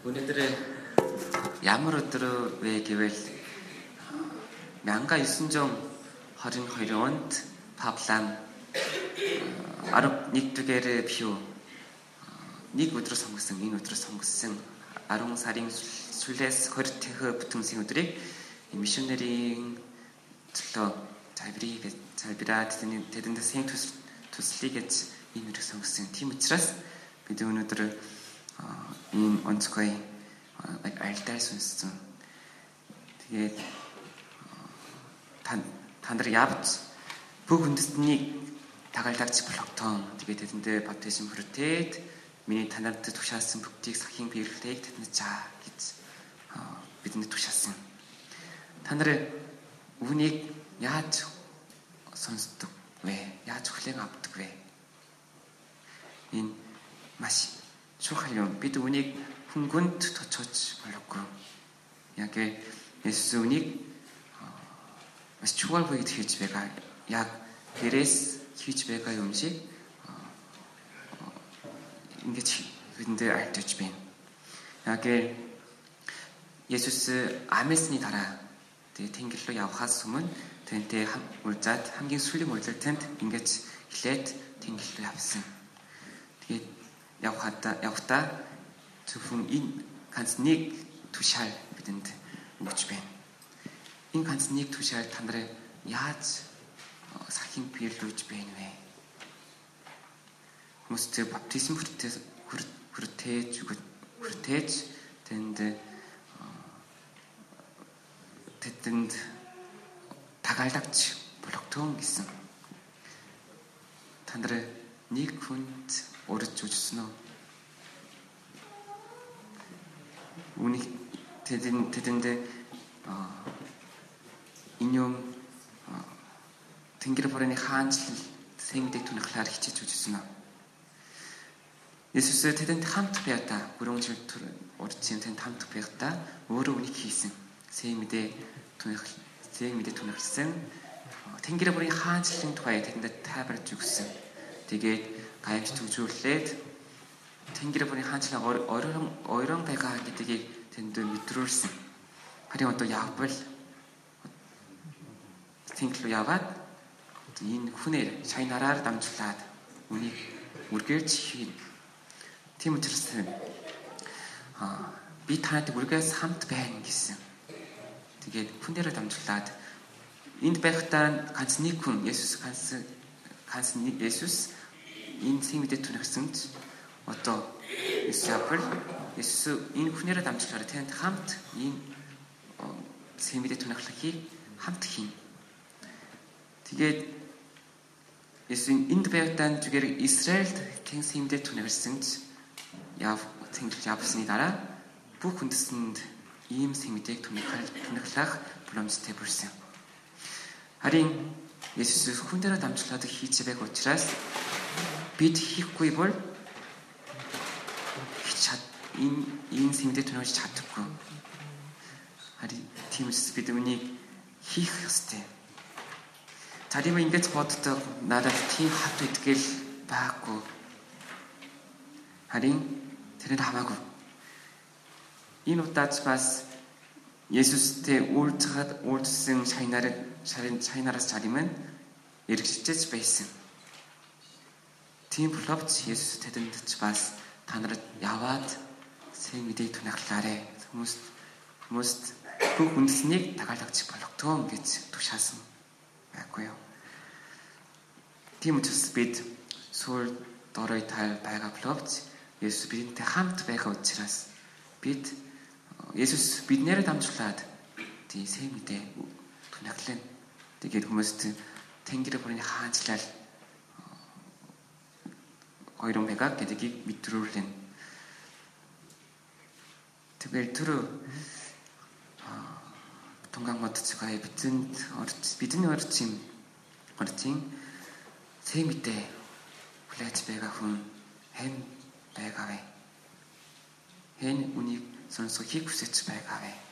Өнөөдөр ямар өдөр вэ гэвэл 1922 онд Павлан 11 дугаар бишүү нэг өдөр сонгосон энэ өдөр сонгосон 10 сарын сүүлээс 20 дэх бүтэнсийн өдрийг мишонерийн төлөө залбирыг залбираад тэдэнд сэн төслийг гэж энэ өдрийг сонгосон. Тийм учраас бид өнөөдөр ийм онцгой альтаар сүнсэн. Тэгээд та нар явц бүх үндэстнийг тагаалгаач блогтон тэгээд тэдэндээ баптизм хүртээд миний танарт тушаасан бүгдийг сахин биерлэгийг тэдэнд заа гэж бидэнд тушаасан. Та нар үүнийг яаж сонсдог вэ? Яаж хүлээн авдаг вэ? Энэ маш 수하렴 비드우닉 훈군 투더처치 발로고 약에 예수우닉 어, 마치 초월 보이 뒤에 집에가 약 베레스 기회 집에가 음식 인게 치 근데 알듯이 빈 약에 예수스 아메스니 달아. 데 탱길로 야화숨은 된테 물자 함긴 술리 물자 텐트 인게 치 힐렛 탱길로 합스 явхадаа явхдаа зөвхөн энэ ганц нэг тушаал бидэнд өгч байна. Энэ ганц нэг тушаал та нарыг яаж сахин биелүүлж байна вэ? Хүмүүст баптизм хүртээ хүртээж хүртээж тэнд тэдэнд тагаалгавч болготон гэсэн. Та нарыг нэг хүнд урьж үжсэн үү? Үнийг тэдэн тэдэндээ энэ юм Тэнгэр бүрийн хаанчлал сэмдэг түнхлаар хичээж үжсэн үү? Есүс тэдэнд хамт байхдаа бүрэн жил урдсан тэнд хамт байхдаа өөрөө үнийг хийсэн. Сэмдээ түнхл сэмдээ түнхлсэн. Тэнгэр бүрийн хаанчлалын тухай тэдэнд тайлбарж өгсөн. Тэгээд гайвч төгжүүлээд Тэнгэр бүрийн хаанчлал орон орон байгаа гэдгийг тэнд мэдрүүлсэн. Харин одоо явбал Тэнгэр рүү яваад энэ хүнээр шайнараар дамжуулаад үнийг үргэж хийн. Тийм учраас аа би танад үргээс хамт байна гэсэн. Тэгээд хүнээр дамжуулаад энд байхдаа ганц нэг хүн Есүс ганц ганц нэг Есүс энэ симэдэд түнхсэнд одоо Исаапл Есүс энэ хүнээрээ дамжуулахаар тэнд хамт энэ симэдэд түнхлахыг хамт хийн. Тэгээд Есүс энд байхдаа зүгээр Израильд тэн симэдэд түнхсэнд яв тэнгэл явсны дараа бүх хүндэсэнд ийм симэдэг түнхлах боломжтой болсон. Харин Есүс хүн дээр дамжуулаад хийж байг учраас бид хийхгүй бол чад энэ энэ сэмдээ төнөөж чадахгүй. Харин тиймээс бид үнийг хийх ёстой. Тарим ингэж боддог надад тийм хат итгэл байхгүй. Харин тэрээр хамаагүй. Энэ удаач бас Есүстэй уулзахад уулзсан шайнаар шайнараас царимэн эргэжж байсан. Тийм боловч Есүс тэдэнд ч бас та нарт яваад сэн мэдээ түнхлаарэ. Хүмүүст хүмүүст бүх үндэснийг тагаалгаж болготгоо гэж тушаасан байхгүй юу? Тийм учраас бид сүүл дорой тал байгаа боловч Есүс бидэнтэй хамт байгаа учраас бид Есүс биднээр дамжуулаад тийм сэн мэдээ түнхлэн. Тэгээд хүмүүст Тэнгэр бүрийн хаанчлал хоёрын байгааг гэдгийг мэдрүүлэн. Тэгэл түр тунгаан модцгай бидэнд бидний орчин орчин сэмэтэ хүлээж байгаа хүн хэн байгаа вэ? Хэн үнийг сонсохыг хүсэж байгаа вэ?